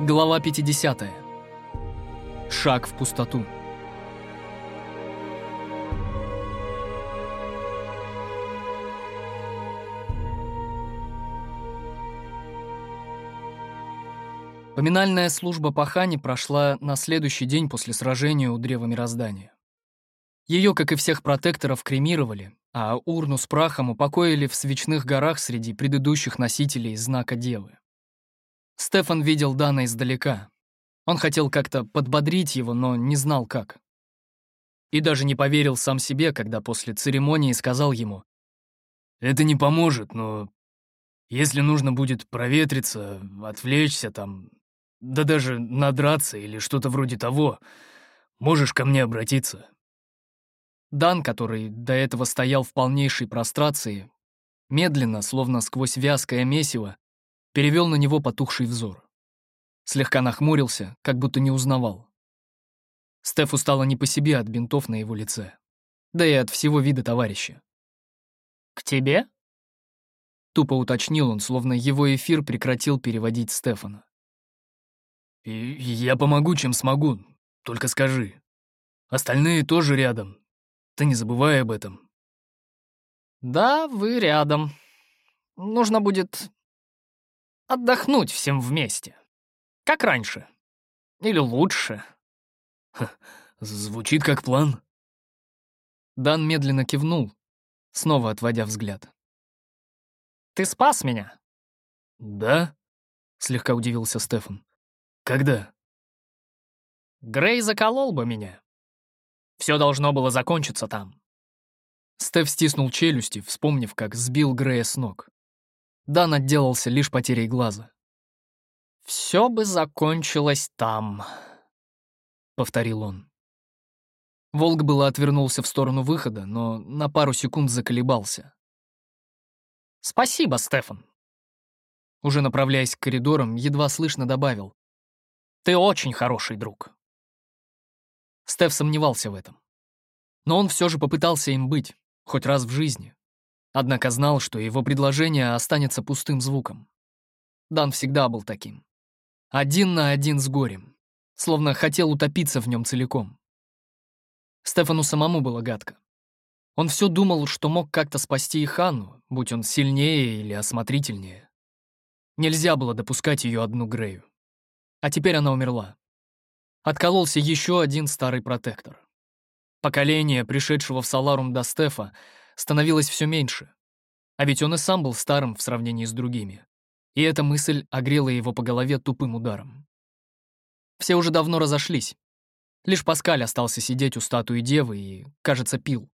Глава 50. Шаг в пустоту. Поминальная служба по Хане прошла на следующий день после сражения у Древа Мироздания. Ее, как и всех протекторов, кремировали, а урну с прахом упокоили в свечных горах среди предыдущих носителей знака Девы. Стефан видел Дана издалека. Он хотел как-то подбодрить его, но не знал как. И даже не поверил сам себе, когда после церемонии сказал ему, «Это не поможет, но если нужно будет проветриться, отвлечься там, да даже надраться или что-то вроде того, можешь ко мне обратиться». Дан, который до этого стоял в полнейшей прострации, медленно, словно сквозь вязкое месиво, перевел на него потухший взор. Слегка нахмурился, как будто не узнавал. Стефу стало не по себе от бинтов на его лице, да и от всего вида товарища. «К тебе?» Тупо уточнил он, словно его эфир прекратил переводить Стефана. «Я помогу, чем смогу, только скажи. Остальные тоже рядом. Ты не забывай об этом». «Да, вы рядом. Нужно будет Отдохнуть всем вместе. Как раньше. Или лучше. Ха, звучит как план. Дан медленно кивнул, снова отводя взгляд. «Ты спас меня?» «Да?» — слегка удивился Стефан. «Когда?» «Грей заколол бы меня. Все должно было закончиться там». Стеф стиснул челюсти, вспомнив, как сбил Грея с ног. Дан отделался лишь потерей глаза. «Все бы закончилось там», — повторил он. Волк было отвернулся в сторону выхода, но на пару секунд заколебался. «Спасибо, Стефан». Уже направляясь к коридорам, едва слышно добавил. «Ты очень хороший друг». Стеф сомневался в этом. Но он все же попытался им быть, хоть раз в жизни. Однако знал, что его предложение останется пустым звуком. Дан всегда был таким. Один на один с горем, словно хотел утопиться в нем целиком. Стефану самому было гадко. Он все думал, что мог как-то спасти и Ханну, будь он сильнее или осмотрительнее. Нельзя было допускать ее одну Грею. А теперь она умерла. Откололся еще один старый протектор. Поколение, пришедшего в Саларум до Стефа, становилось все меньше. А ведь он и сам был старым в сравнении с другими. И эта мысль огрела его по голове тупым ударом. Все уже давно разошлись. Лишь Паскаль остался сидеть у статуи девы и, кажется, пил.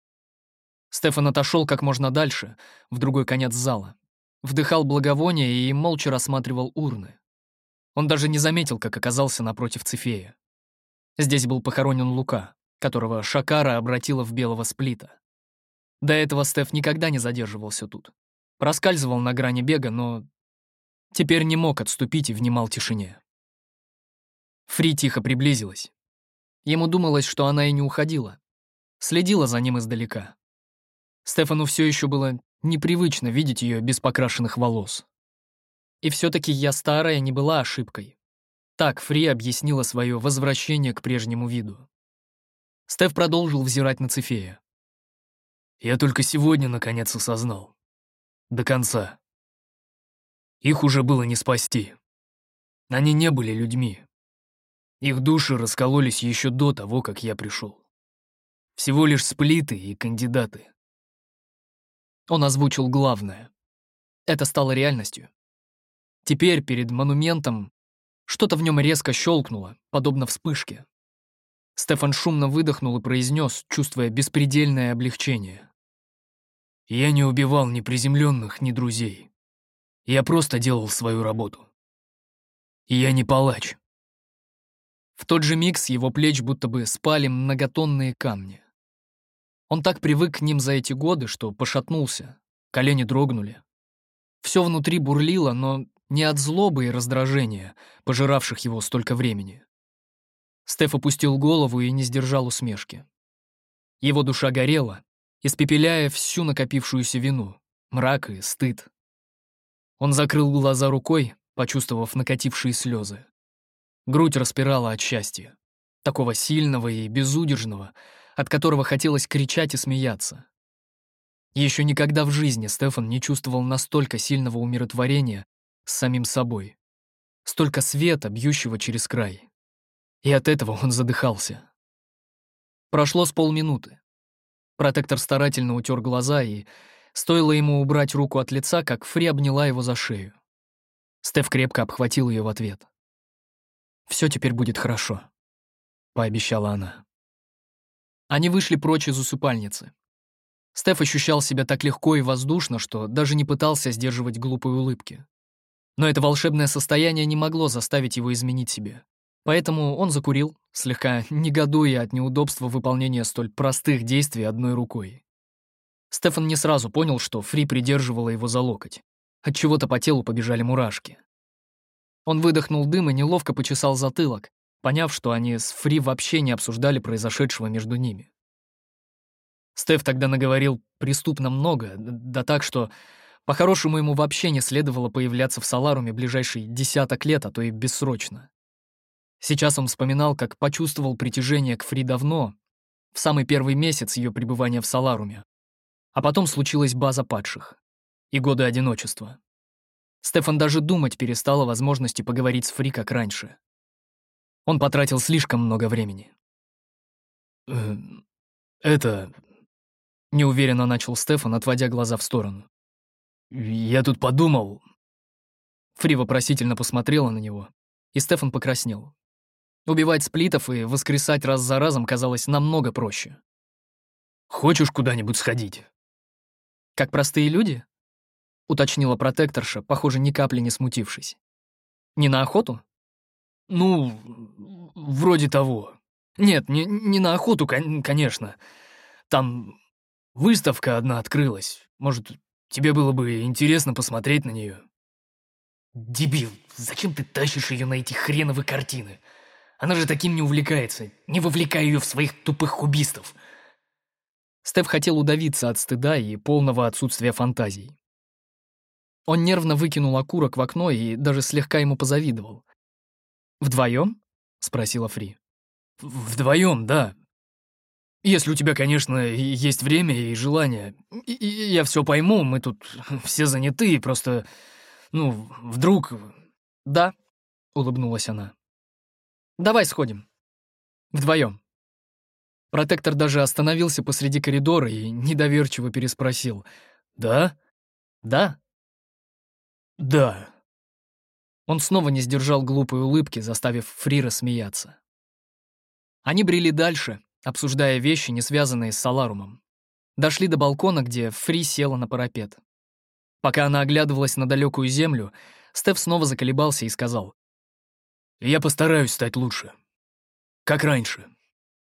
Стефан отошел как можно дальше, в другой конец зала. Вдыхал благовоние и молча рассматривал урны. Он даже не заметил, как оказался напротив Цефея. Здесь был похоронен Лука, которого Шакара обратила в белого сплита. До этого Стеф никогда не задерживался тут. Проскальзывал на грани бега, но теперь не мог отступить и внимал тишине. Фри тихо приблизилась. Ему думалось, что она и не уходила. Следила за ним издалека. Стефану все еще было непривычно видеть ее без покрашенных волос. И все-таки я старая не была ошибкой. Так Фри объяснила свое возвращение к прежнему виду. Стеф продолжил взирать на Цефея. Я только сегодня наконец осознал. До конца. Их уже было не спасти. Они не были людьми. Их души раскололись еще до того, как я пришел. Всего лишь сплиты и кандидаты. Он озвучил главное. Это стало реальностью. Теперь перед монументом что-то в нем резко щелкнуло, подобно вспышке. Стефан шумно выдохнул и произнес, чувствуя беспредельное облегчение. Я не убивал ни приземленных, ни друзей. Я просто делал свою работу. Я не палач. В тот же миг с его плеч будто бы спали многотонные камни. Он так привык к ним за эти годы, что пошатнулся, колени дрогнули. Все внутри бурлило, но не от злобы и раздражения, пожиравших его столько времени. Стеф опустил голову и не сдержал усмешки. Его душа горела, испепеляя всю накопившуюся вину, мрак и стыд. Он закрыл глаза рукой, почувствовав накатившие слезы. Грудь распирала от счастья. Такого сильного и безудержного, от которого хотелось кричать и смеяться. Еще никогда в жизни Стефан не чувствовал настолько сильного умиротворения с самим собой. Столько света, бьющего через край. И от этого он задыхался. Прошло с полминуты. Протектор старательно утер глаза, и стоило ему убрать руку от лица, как Фри обняла его за шею. Стеф крепко обхватил ее в ответ. Все теперь будет хорошо», — пообещала она. Они вышли прочь из усыпальницы. Стеф ощущал себя так легко и воздушно, что даже не пытался сдерживать глупые улыбки. Но это волшебное состояние не могло заставить его изменить себе. Поэтому он закурил, слегка негодуя от неудобства выполнения столь простых действий одной рукой. Стефан не сразу понял, что Фри придерживала его за локоть. От чего то по телу побежали мурашки. Он выдохнул дым и неловко почесал затылок, поняв, что они с Фри вообще не обсуждали произошедшего между ними. Стеф тогда наговорил преступно много, да так, что по-хорошему ему вообще не следовало появляться в Саларуме ближайшие десяток лет, а то и бессрочно. Сейчас он вспоминал, как почувствовал притяжение к Фри давно, в самый первый месяц ее пребывания в Саларуме. А потом случилась база падших и годы одиночества. Стефан даже думать перестал о возможности поговорить с Фри как раньше. Он потратил слишком много времени. «Э, «Это...» Неуверенно начал Стефан, отводя глаза в сторону. «Я тут подумал...» Фри вопросительно посмотрела на него, и Стефан покраснел. Убивать сплитов и воскресать раз за разом казалось намного проще. «Хочешь куда-нибудь сходить?» «Как простые люди?» — уточнила протекторша, похоже, ни капли не смутившись. «Не на охоту?» «Ну, вроде того. Нет, не, не на охоту, конечно. Там Выставка одна открылась. Может, тебе было бы интересно посмотреть на нее. Дебил, зачем ты тащишь ее на эти хреновые картины? Она же таким не увлекается. Не вовлекай ее в своих тупых убийств. Стеф хотел удавиться от стыда и полного отсутствия фантазий. Он нервно выкинул окурок в окно и даже слегка ему позавидовал. «Вдвоем?» — спросила Фри. «Вдвоем, да. Если у тебя, конечно, есть время и желание. И, и я все пойму, мы тут все заняты, просто... Ну, вдруг... Да, улыбнулась она. Давай сходим. Вдвоем. Протектор даже остановился посреди коридора и недоверчиво переспросил. «Да?» «Да?» «Да». Он снова не сдержал глупой улыбки, заставив Фрира смеяться. Они брели дальше, обсуждая вещи, не связанные с Саларумом. Дошли до балкона, где Фри села на парапет. Пока она оглядывалась на далекую землю, Стеф снова заколебался и сказал. «Я постараюсь стать лучше. Как раньше.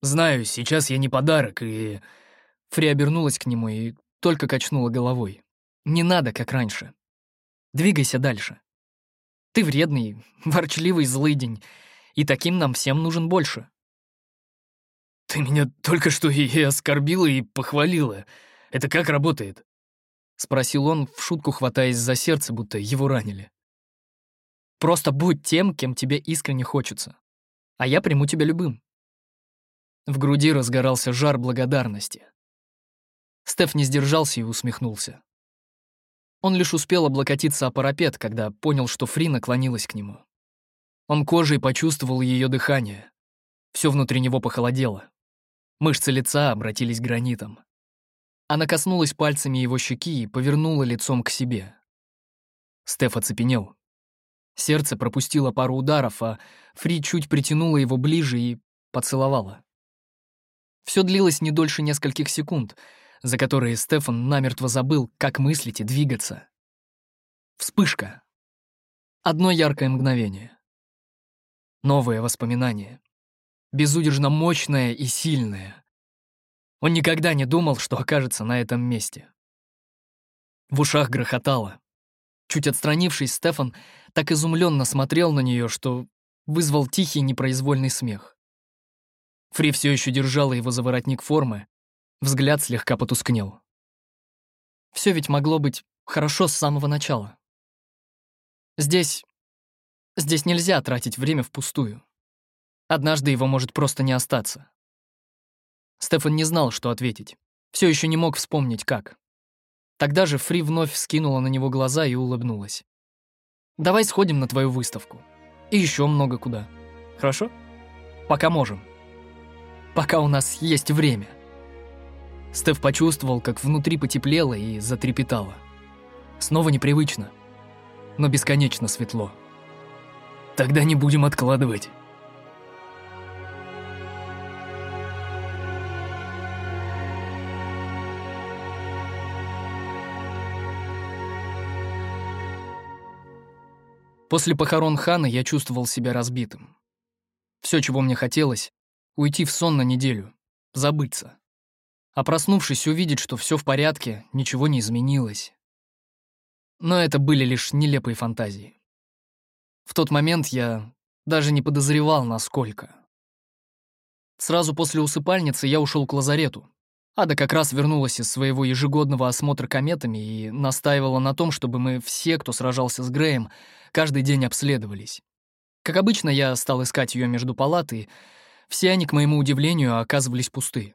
Знаю, сейчас я не подарок, и...» Фри обернулась к нему и только качнула головой. «Не надо, как раньше. Двигайся дальше. Ты вредный, ворчливый злый день, и таким нам всем нужен больше. «Ты меня только что и оскорбила, и похвалила. Это как работает?» — спросил он, в шутку хватаясь за сердце, будто его ранили. «Просто будь тем, кем тебе искренне хочется, а я приму тебя любым». В груди разгорался жар благодарности. Стеф не сдержался и усмехнулся. Он лишь успел облокотиться о парапет, когда понял, что Фри наклонилась к нему. Он кожей почувствовал ее дыхание. Все внутри него похолодело. Мышцы лица обратились гранитом. Она коснулась пальцами его щеки и повернула лицом к себе. Стеф оцепенел. Сердце пропустило пару ударов, а Фри чуть притянула его ближе и поцеловала. Все длилось не дольше нескольких секунд, за которые Стефан намертво забыл, как мыслить и двигаться. Вспышка. Одно яркое мгновение. Новое воспоминание безудержно мощное и сильное. Он никогда не думал, что окажется на этом месте. В ушах грохотало. Чуть отстранившись, Стефан так изумленно смотрел на нее, что вызвал тихий непроизвольный смех. Фри все еще держала его за воротник формы, взгляд слегка потускнел. Все ведь могло быть хорошо с самого начала. Здесь Здесь нельзя тратить время впустую. Однажды его может просто не остаться. Стефан не знал, что ответить. Все еще не мог вспомнить, как. Тогда же Фри вновь вскинула на него глаза и улыбнулась. «Давай сходим на твою выставку. И еще много куда. Хорошо? Пока можем. Пока у нас есть время». Стеф почувствовал, как внутри потеплело и затрепетало. Снова непривычно, но бесконечно светло. «Тогда не будем откладывать». После похорон Хана я чувствовал себя разбитым. Все, чего мне хотелось — уйти в сон на неделю, забыться. А проснувшись, увидеть, что все в порядке, ничего не изменилось. Но это были лишь нелепые фантазии. В тот момент я даже не подозревал, насколько. Сразу после усыпальницы я ушел к лазарету. Ада как раз вернулась из своего ежегодного осмотра кометами и настаивала на том, чтобы мы все, кто сражался с Греем, каждый день обследовались. Как обычно, я стал искать ее между палат, и все они, к моему удивлению, оказывались пусты.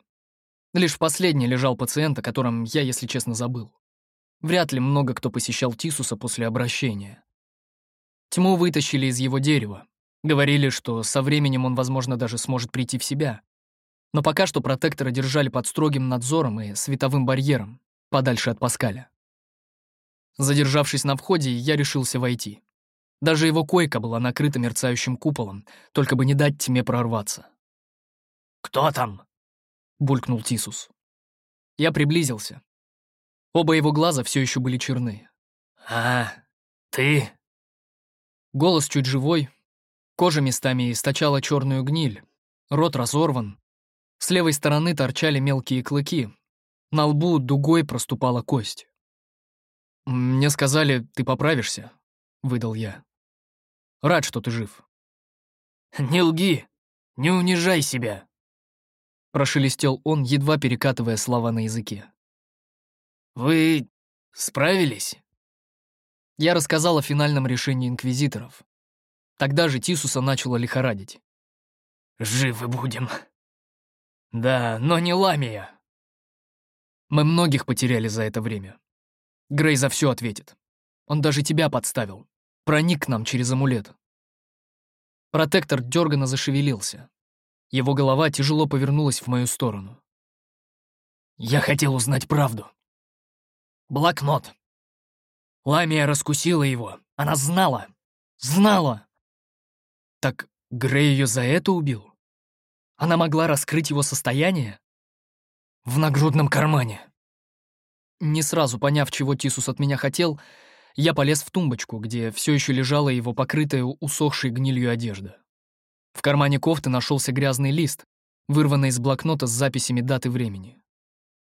Лишь в последней лежал пациент, о котором я, если честно, забыл. Вряд ли много кто посещал Тисуса после обращения. Тьму вытащили из его дерева. Говорили, что со временем он, возможно, даже сможет прийти в себя. Но пока что протектора держали под строгим надзором и световым барьером, подальше от Паскаля. Задержавшись на входе, я решился войти. Даже его койка была накрыта мерцающим куполом, только бы не дать тьме прорваться. «Кто там?» — булькнул Тисус. Я приблизился. Оба его глаза все еще были черны. «А, ты?» Голос чуть живой, кожа местами источала черную гниль, рот разорван, с левой стороны торчали мелкие клыки. На лбу дугой проступала кость. «Мне сказали, ты поправишься», — выдал я. «Рад, что ты жив». «Не лги! Не унижай себя!» Прошелестел он, едва перекатывая слова на языке. «Вы справились?» Я рассказал о финальном решении инквизиторов. Тогда же Тисуса начало лихорадить. «Живы будем», да, но не Ламия. Мы многих потеряли за это время. Грей за все ответит. Он даже тебя подставил. Проник к нам через амулет. Протектор дёрганно зашевелился. Его голова тяжело повернулась в мою сторону. Я хотел узнать правду. Блокнот. Ламия раскусила его. Она знала. Знала. Так Грей ее за это убил? Она могла раскрыть его состояние? В нагрудном кармане. Не сразу поняв, чего Тисус от меня хотел, я полез в тумбочку, где все еще лежала его покрытая усохшей гнилью одежда. В кармане кофты нашелся грязный лист, вырванный из блокнота с записями даты времени.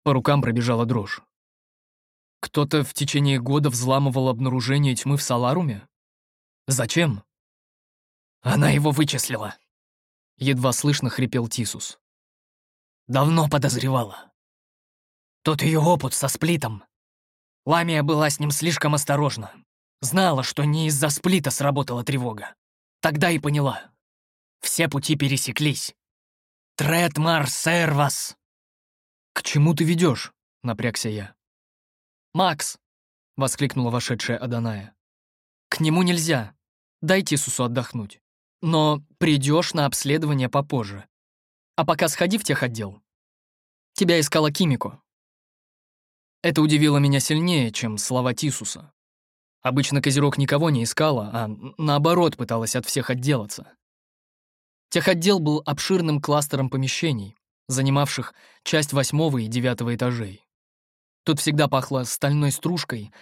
По рукам пробежала дрожь. Кто-то в течение года взламывал обнаружение тьмы в Саларуме? Зачем? Она его вычислила. Едва слышно хрипел Тисус. Давно подозревала. Тот ее опыт со сплитом. Ламия была с ним слишком осторожна. Знала, что не из-за сплита сработала тревога. Тогда и поняла. Все пути пересеклись. Третмар сервас. «К чему ты ведешь? напрягся я. «Макс!» — воскликнула вошедшая Аданая. «К нему нельзя. Дай Тисусу отдохнуть». Но придешь на обследование попозже. А пока сходи в техотдел. Тебя искала Кимико. Это удивило меня сильнее, чем слова Тисуса. Обычно Козерог никого не искала, а наоборот пыталась от всех отделаться. Техотдел был обширным кластером помещений, занимавших часть восьмого и девятого этажей. Тут всегда пахло стальной стружкой,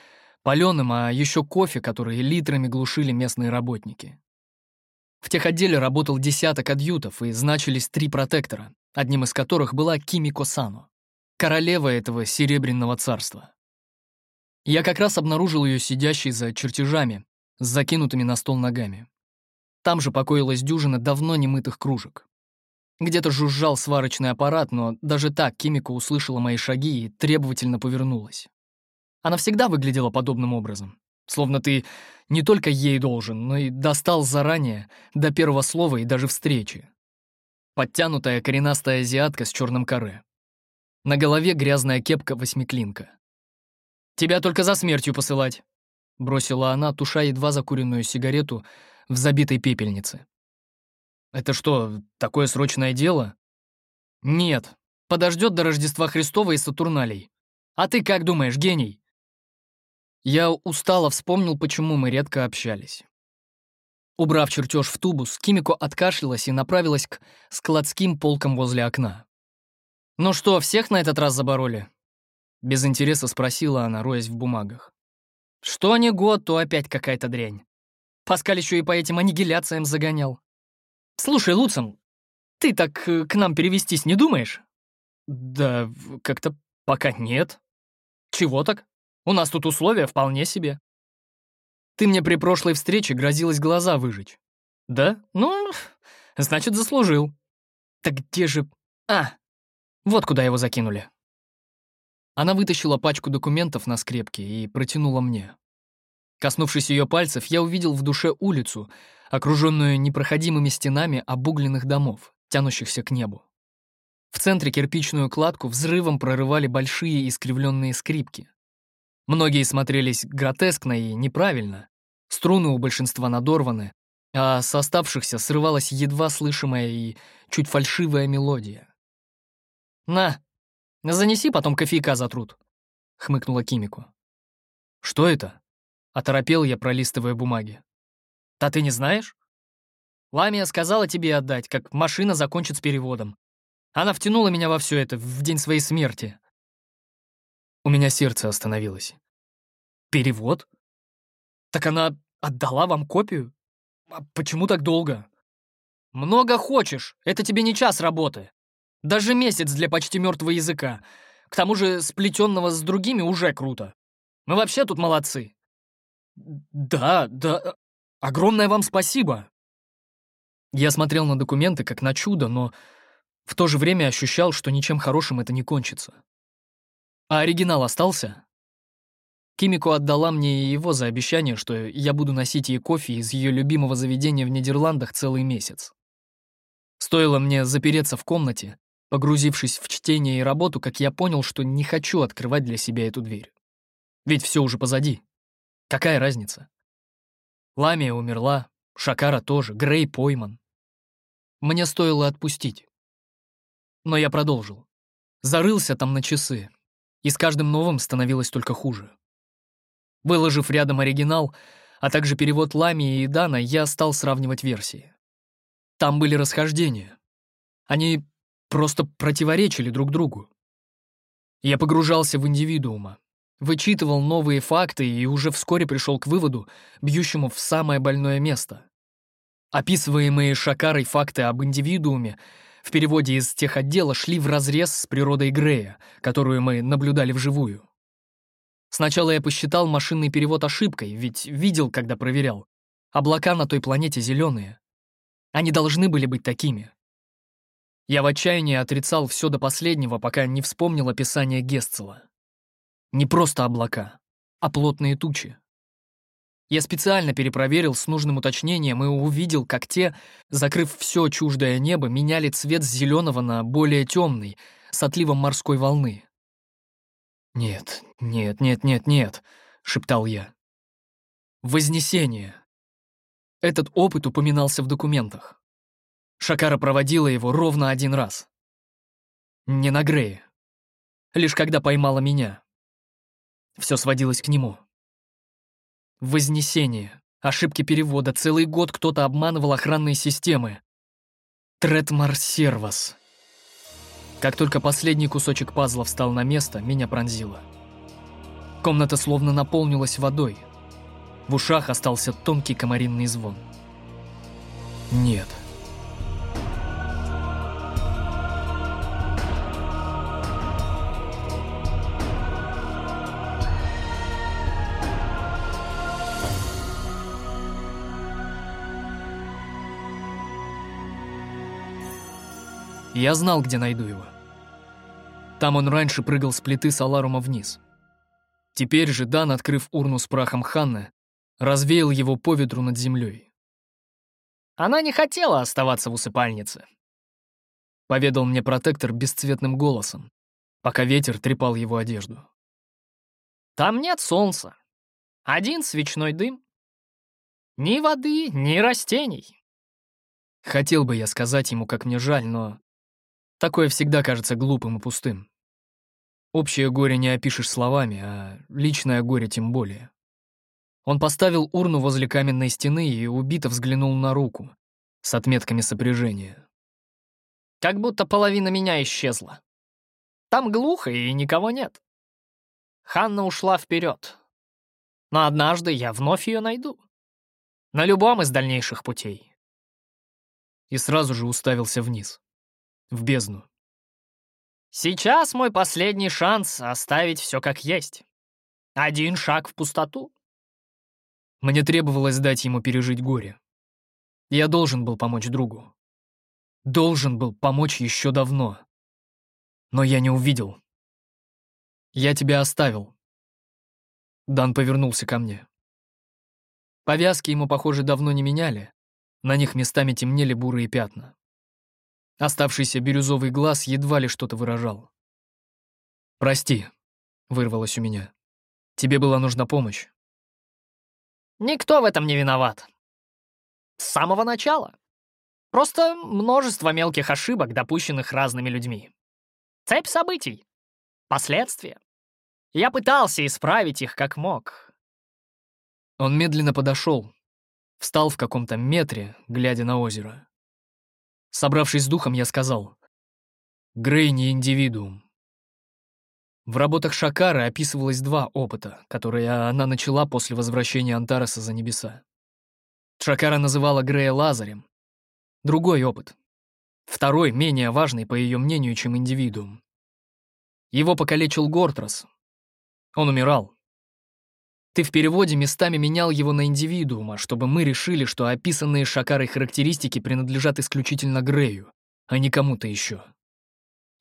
паленым, а еще кофе, который литрами глушили местные работники. В техотделе работал десяток адъютов и значились три протектора, одним из которых была Кимико Сано, королева этого серебряного царства. Я как раз обнаружил ее сидящей за чертежами, с закинутыми на стол ногами. Там же покоилась дюжина давно немытых кружек. Где-то жужжал сварочный аппарат, но даже так Кимико услышала мои шаги и требовательно повернулась. Она всегда выглядела подобным образом. Словно ты не только ей должен, но и достал заранее, до первого слова и даже встречи. Подтянутая коренастая азиатка с черным коре. На голове грязная кепка-восьмиклинка. «Тебя только за смертью посылать», — бросила она, туша едва закуренную сигарету в забитой пепельнице. «Это что, такое срочное дело?» «Нет, подождет до Рождества Христова и Сатурналей. А ты как думаешь, гений?» Я устало вспомнил, почему мы редко общались. Убрав чертеж в тубус, Кимико откашлялась и направилась к складским полкам возле окна. «Ну что, всех на этот раз забороли?» Без интереса спросила она, роясь в бумагах. «Что не год, то опять какая-то дрянь. Паскаль еще и по этим аннигиляциям загонял. Слушай, Луцин, ты так э, к нам перевестись не думаешь?» «Да как-то пока нет». «Чего так? У нас тут условия вполне себе». «Ты мне при прошлой встрече грозилась глаза выжечь». «Да? Ну, значит, заслужил». «Так где же...» «А, вот куда его закинули». Она вытащила пачку документов на скрепке и протянула мне. Коснувшись ее пальцев, я увидел в душе улицу, окруженную непроходимыми стенами обугленных домов, тянущихся к небу. В центре кирпичную кладку взрывом прорывали большие искривленные скрипки. Многие смотрелись гротескно и неправильно. Струны у большинства надорваны, а с оставшихся срывалась едва слышимая и чуть фальшивая мелодия. «На, занеси, потом кофейка затрут», — хмыкнула Кимику. «Что это?» — оторопел я, пролистывая бумаги. «Да ты не знаешь?» «Ламия сказала тебе отдать, как машина закончит с переводом. Она втянула меня во все это в день своей смерти». У меня сердце остановилось. «Перевод? Так она отдала вам копию? А почему так долго?» «Много хочешь, это тебе не час работы. Даже месяц для почти мертвого языка. К тому же сплетенного с другими уже круто. Мы вообще тут молодцы. Да, да, огромное вам спасибо. Я смотрел на документы как на чудо, но в то же время ощущал, что ничем хорошим это не кончится. А оригинал остался? Кимико отдала мне его за обещание, что я буду носить ей кофе из ее любимого заведения в Нидерландах целый месяц. Стоило мне запереться в комнате, Погрузившись в чтение и работу, как я понял, что не хочу открывать для себя эту дверь. Ведь все уже позади. Какая разница? Ламия умерла, Шакара тоже, Грей пойман. Мне стоило отпустить. Но я продолжил. Зарылся там на часы, и с каждым новым становилось только хуже. Выложив рядом оригинал, а также перевод Ламии и Дана, я стал сравнивать версии. Там были расхождения. Они просто противоречили друг другу. Я погружался в индивидуума, вычитывал новые факты и уже вскоре пришел к выводу, бьющему в самое больное место. Описываемые Шакарой факты об индивидууме в переводе из тех отдела шли вразрез с природой Грея, которую мы наблюдали вживую. Сначала я посчитал машинный перевод ошибкой, ведь видел, когда проверял. Облака на той планете зеленые. Они должны были быть такими. Я в отчаянии отрицал все до последнего, пока не вспомнил описание Гесцела. Не просто облака, а плотные тучи. Я специально перепроверил с нужным уточнением и увидел, как те, закрыв все чуждое небо, меняли цвет с зеленого на более темный, с отливом морской волны. «Нет, нет, нет, нет, нет», — шептал я. «Вознесение». Этот опыт упоминался в документах. Шакара проводила его ровно один раз. Не на Грее. Лишь когда поймала меня. Все сводилось к нему. Вознесение, ошибки перевода, целый год кто-то обманывал охранные системы. Третмар Сервас. Как только последний кусочек пазла встал на место, меня пронзило. Комната словно наполнилась водой. В ушах остался тонкий комаринный звон. Нет. Я знал, где найду его. Там он раньше прыгал с плиты Саларума вниз. Теперь же Дан, открыв урну с прахом Ханны, развеял его по ветру над землей. Она не хотела оставаться в усыпальнице. Поведал мне протектор бесцветным голосом, пока ветер трепал его одежду. Там нет солнца. Один свечной дым. Ни воды, ни растений. Хотел бы я сказать ему, как мне жаль, но такое всегда кажется глупым и пустым. Общее горе не опишешь словами, а личное горе тем более. Он поставил урну возле каменной стены и убито взглянул на руку с отметками сопряжения. Как будто половина меня исчезла. Там глухо и никого нет. Ханна ушла вперед. Но однажды я вновь ее найду. На любом из дальнейших путей. И сразу же уставился вниз. В бездну. Сейчас мой последний шанс оставить все как есть. Один шаг в пустоту. Мне требовалось дать ему пережить горе. Я должен был помочь другу. Должен был помочь еще давно. Но я не увидел. Я тебя оставил. Дан повернулся ко мне. Повязки ему, похоже, давно не меняли. На них местами темнели бурые пятна. Оставшийся бирюзовый глаз едва ли что-то выражал. «Прости», — вырвалось у меня. «Тебе была нужна помощь. Никто в этом не виноват. С самого начала. Просто множество мелких ошибок, допущенных разными людьми. Цепь событий. Последствия. Я пытался исправить их как мог. Он медленно подошел, встал в каком-то метре, глядя на озеро. Собравшись с духом, я сказал, «Грей не индивидуум. В работах Шакары описывалось два опыта, которые она начала после возвращения Антареса за небеса. Шакара называла Грея Лазарем. Другой опыт. Второй, менее важный, по ее мнению, чем индивидуум. Его покалечил Гортрас. Он умирал. Ты в переводе местами менял его на индивидуума, чтобы мы решили, что описанные Шакарой характеристики принадлежат исключительно Грею, а не кому-то еще.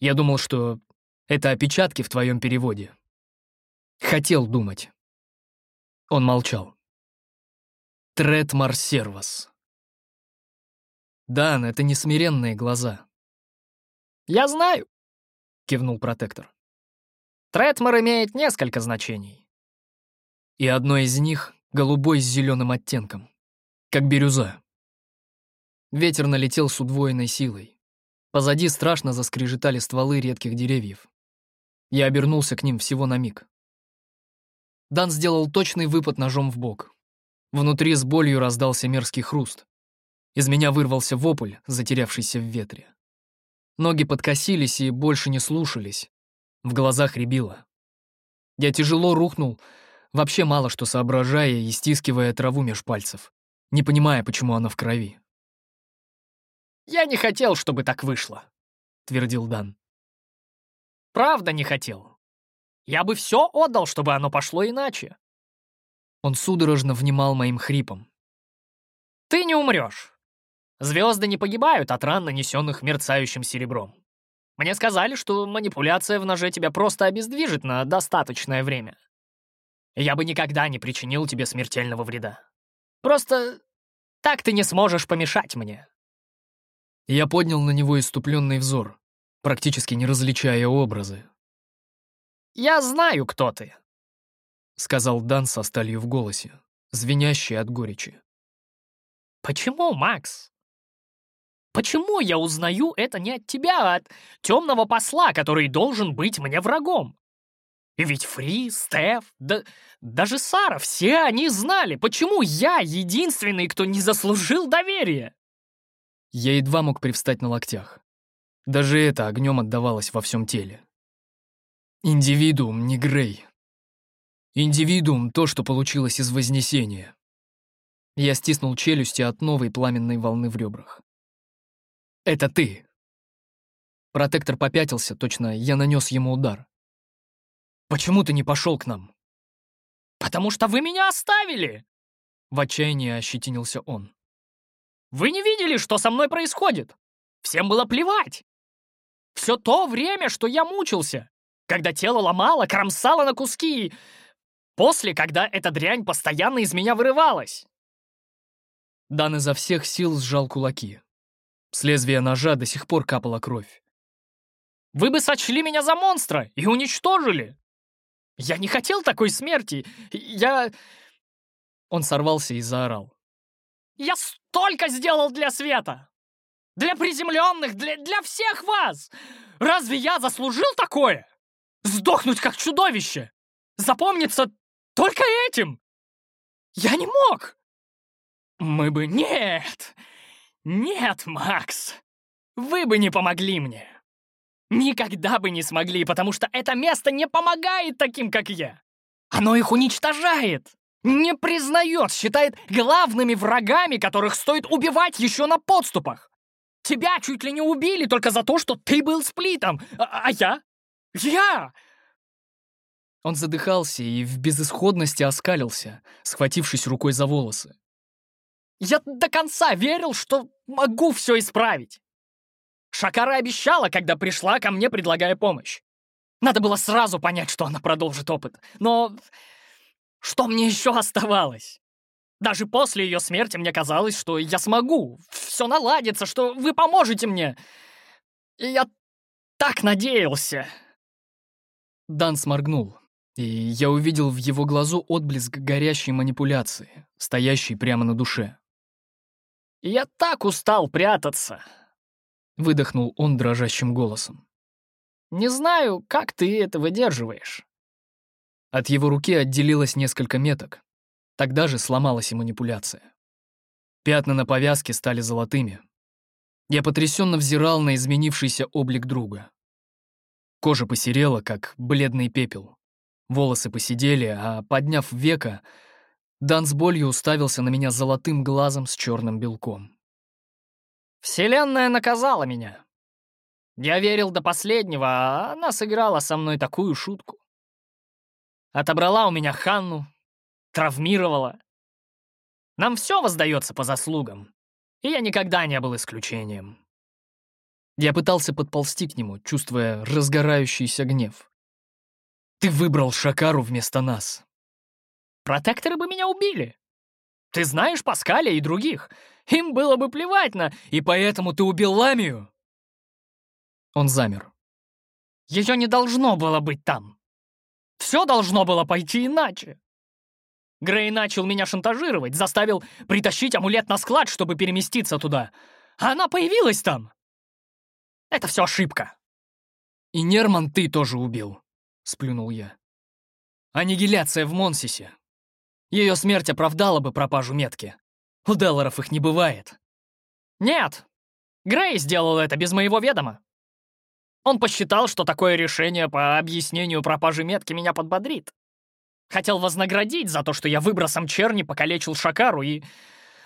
Я думал, что это опечатки в твоем переводе. Хотел думать. Он молчал. Трет Марсервас. Дан, это не смиренные глаза. «Я знаю», — кивнул протектор. «Третмор имеет несколько значений». И одно из них — голубой с зеленым оттенком, как бирюза. Ветер налетел с удвоенной силой. Позади страшно заскрежетали стволы редких деревьев. Я обернулся к ним всего на миг. Дан сделал точный выпад ножом в бок. Внутри с болью раздался мерзкий хруст. Из меня вырвался вопль, затерявшийся в ветре. Ноги подкосились и больше не слушались. В глазах рябило. Я тяжело рухнул, вообще мало что соображая и стискивая траву меж пальцев, не понимая, почему она в крови. «Я не хотел, чтобы так вышло», — твердил Дан. Правда не хотел. Я бы все отдал, чтобы оно пошло иначе. Он судорожно внимал моим хрипом. Ты не умрешь. Звезды не погибают от ран, нанесенных мерцающим серебром. Мне сказали, что манипуляция в ноже тебя просто обездвижит на достаточное время. Я бы никогда не причинил тебе смертельного вреда. Просто так ты не сможешь помешать мне. Я поднял на него иступленный взор практически не различая образы. «Я знаю, кто ты», — сказал Дан со сталью в голосе, звенящей от горечи. «Почему, Макс? Почему я узнаю это не от тебя, а от темного посла, который должен быть мне врагом? И ведь Фри, Стеф, да даже Сара, все они знали, почему я единственный, кто не заслужил доверия». Я едва мог привстать на локтях. Даже это огнем отдавалось во всем теле. Индивидуум не Грей. Индивидуум — то, что получилось из Вознесения. Я стиснул челюсти от новой пламенной волны в ребрах. «Это ты!» Протектор попятился, точно я нанес ему удар. «Почему ты не пошел к нам?» «Потому что вы меня оставили!» В отчаянии ощетинился он. «Вы не видели, что со мной происходит? Всем было плевать. Все то время, что я мучился, когда тело ломало, кромсало на куски. После, когда эта дрянь постоянно из меня вырывалась. Дан изо всех сил сжал кулаки. С лезвия ножа до сих пор капала кровь. Вы бы сочли меня за монстра и уничтожили. Я не хотел такой смерти. Я... Он сорвался и заорал. Я столько сделал для света! Для приземленных, для, для всех вас! Разве я заслужил такое? Сдохнуть как чудовище! Запомниться только этим! Я не мог! Мы бы... Нет! Нет, Макс! Вы бы не помогли мне! Никогда бы не смогли, потому что это место не помогает таким, как я! Оно их уничтожает! Не признает, считает главными врагами, которых стоит убивать еще на подступах! Тебя чуть ли не убили только за то, что ты был сплитом, а, а я? Я! Он задыхался и в безысходности оскалился, схватившись рукой за волосы. Я до конца верил, что могу все исправить. Шакара обещала, когда пришла ко мне, предлагая помощь. Надо было сразу понять, что она продолжит опыт. Но что мне еще оставалось? Даже после ее смерти мне казалось, что я смогу, все наладится, что вы поможете мне. И я так надеялся. Дан сморгнул, и я увидел в его глазу отблеск горящей манипуляции, стоящей прямо на душе. «Я так устал прятаться!» — выдохнул он дрожащим голосом. «Не знаю, как ты это выдерживаешь». От его руки отделилось несколько меток. Тогда же сломалась и манипуляция. Пятна на повязке стали золотыми. Я потрясенно взирал на изменившийся облик друга. Кожа посерела, как бледный пепел. Волосы посидели, а, подняв века, Дан с болью уставился на меня золотым глазом с черным белком. «Вселенная наказала меня. Я верил до последнего, а она сыграла со мной такую шутку. Отобрала у меня Ханну, травмировала. Нам все воздается по заслугам, и я никогда не был исключением». Я пытался подползти к нему, чувствуя разгорающийся гнев. Ты выбрал Шакару вместо нас. Протекторы бы меня убили. Ты знаешь Паскаля и других. Им было бы плевать на... И поэтому ты убил Ламию. Он замер. Ее не должно было быть там. Все должно было пойти иначе. Грей начал меня шантажировать, заставил притащить амулет на склад, чтобы переместиться туда. А она появилась там. Это все ошибка. И Нерман ты тоже убил. — сплюнул я. «Аннигиляция в Монсисе. Ее смерть оправдала бы пропажу метки. У Делларов их не бывает». «Нет! Грей сделал это без моего ведома. Он посчитал, что такое решение по объяснению пропажи метки меня подбодрит. Хотел вознаградить за то, что я выбросом черни покалечил Шакару и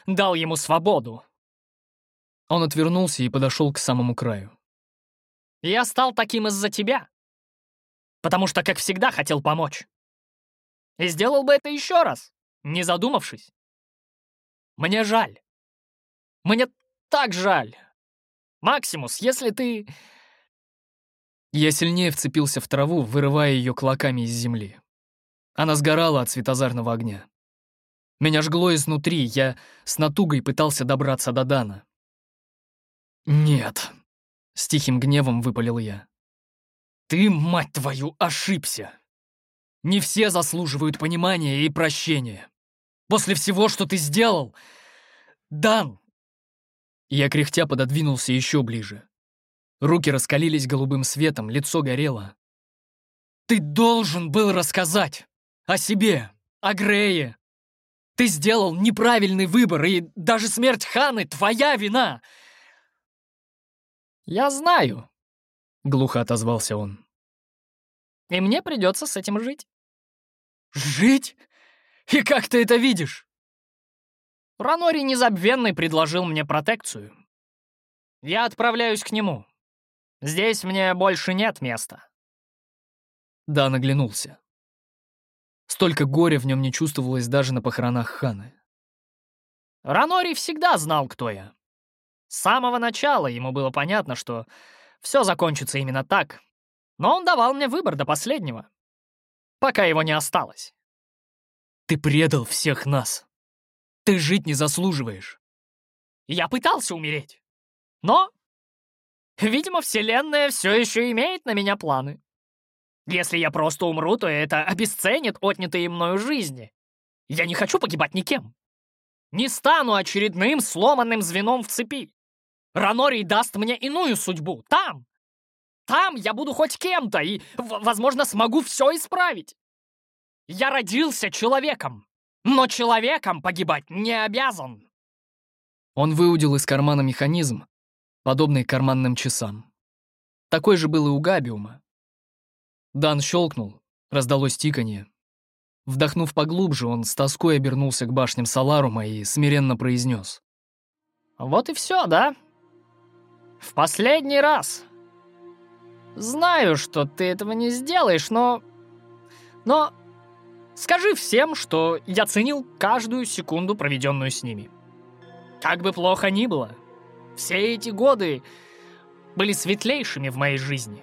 дал ему свободу». Он отвернулся и подошел к самому краю. «Я стал таким из-за тебя потому что, как всегда, хотел помочь. И сделал бы это еще раз, не задумавшись. Мне жаль. Мне так жаль. Максимус, если ты... Я сильнее вцепился в траву, вырывая ее клоками из земли. Она сгорала от светозарного огня. Меня жгло изнутри, я с натугой пытался добраться до Дана. «Нет», — с тихим гневом выпалил я. Ты, мать твою, ошибся. Не все заслуживают понимания и прощения. После всего, что ты сделал... Дан!» Я кряхтя пододвинулся еще ближе. Руки раскалились голубым светом, лицо горело. «Ты должен был рассказать о себе, о Грее. Ты сделал неправильный выбор, и даже смерть Ханы — твоя вина!» «Я знаю», глухо отозвался он. И мне придется с этим жить. Жить? И как ты это видишь? Ранори Незабвенный предложил мне протекцию. Я отправляюсь к нему. Здесь мне больше нет места. Да, наглянулся. Столько горя в нем не чувствовалось даже на похоронах Ханы. Ранори всегда знал, кто я. С самого начала ему было понятно, что все закончится именно так. Но он давал мне выбор до последнего. Пока его не осталось. Ты предал всех нас. Ты жить не заслуживаешь. Я пытался умереть. Но, видимо, Вселенная все еще имеет на меня планы. Если я просто умру, то это обесценит отнятые мною жизни. Я не хочу погибать никем. Не стану очередным сломанным звеном в цепи. Ранорий даст мне иную судьбу. Там. Там я буду хоть кем-то и, возможно, смогу все исправить. Я родился человеком, но человеком погибать не обязан. Он выудил из кармана механизм, подобный карманным часам. Такой же был и у Габиума. Дан щелкнул, раздалось тиканье. Вдохнув поглубже, он с тоской обернулся к башням Саларума и смиренно произнес. «Вот и все, да? В последний раз. Знаю, что ты этого не сделаешь, но... Но скажи всем, что я ценил каждую секунду, проведенную с ними. Как бы плохо ни было, все эти годы были светлейшими в моей жизни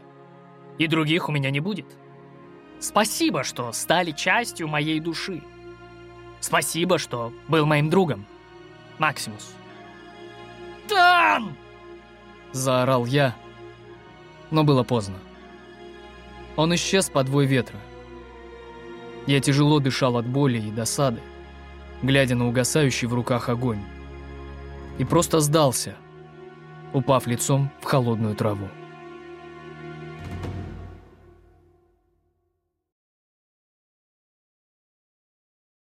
и других у меня не будет. Спасибо, что стали частью моей души. Спасибо, что был моим другом, Максимус. «Дан!» — заорал я, но было поздно. Он исчез под вой ветра. Я тяжело дышал от боли и досады, глядя на угасающий в руках огонь. И просто сдался, упав лицом в холодную траву.